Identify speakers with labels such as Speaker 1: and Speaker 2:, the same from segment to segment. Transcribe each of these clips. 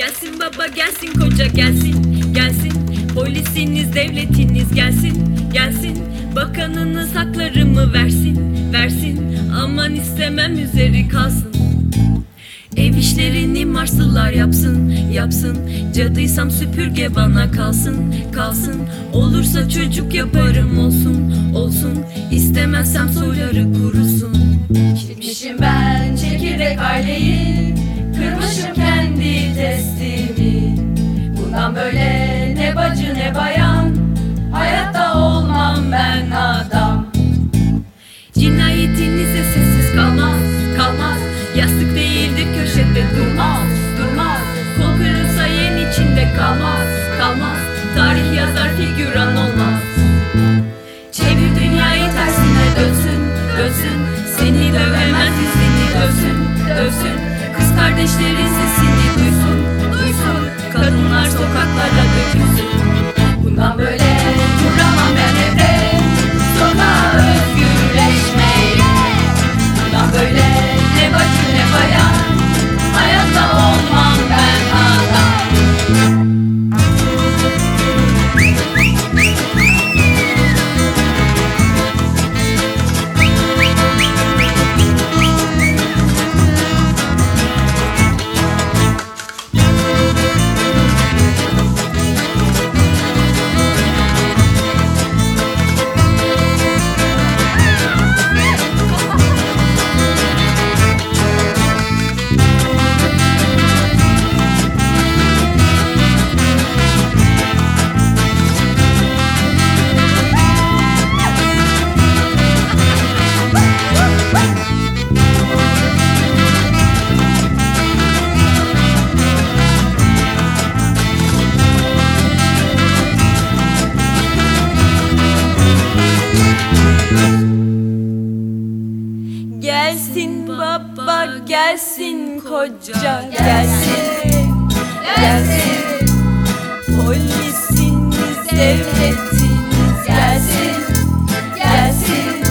Speaker 1: Gelsin baba gelsin koca gelsin. Gelsin Polisiniz devletiniz gelsin. Gelsin Bakanınız haklarımı versin. Versin Aman istemem üzeri kalsın. Ev işlerini Marslılar yapsın, yapsın. Cadıysam süpürge bana kalsın, kalsın. Olursa çocuk yaparım olsun, olsun. İstemezsem soyları kurusun durmaz, Kol kırılsa yen içinde kalmaz
Speaker 2: Gelsin koca gelsin. Gelsin. Polisiniz devletiniz gelsin. Gelsin.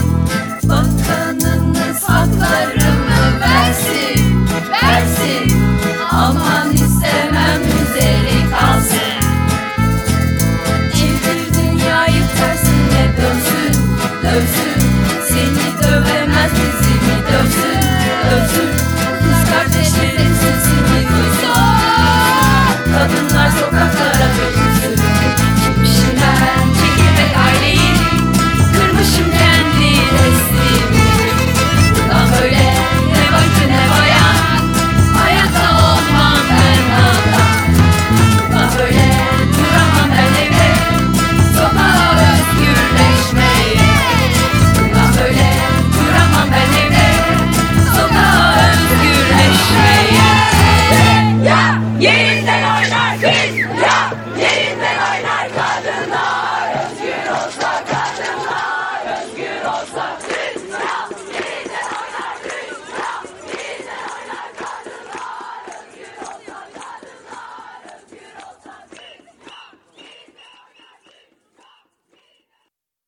Speaker 2: Bakanınız haklarımı versin Versin. Aman
Speaker 1: istemem üzeri kalsın. Çevir dünyayı
Speaker 2: tersine
Speaker 1: dönsün Dönsün.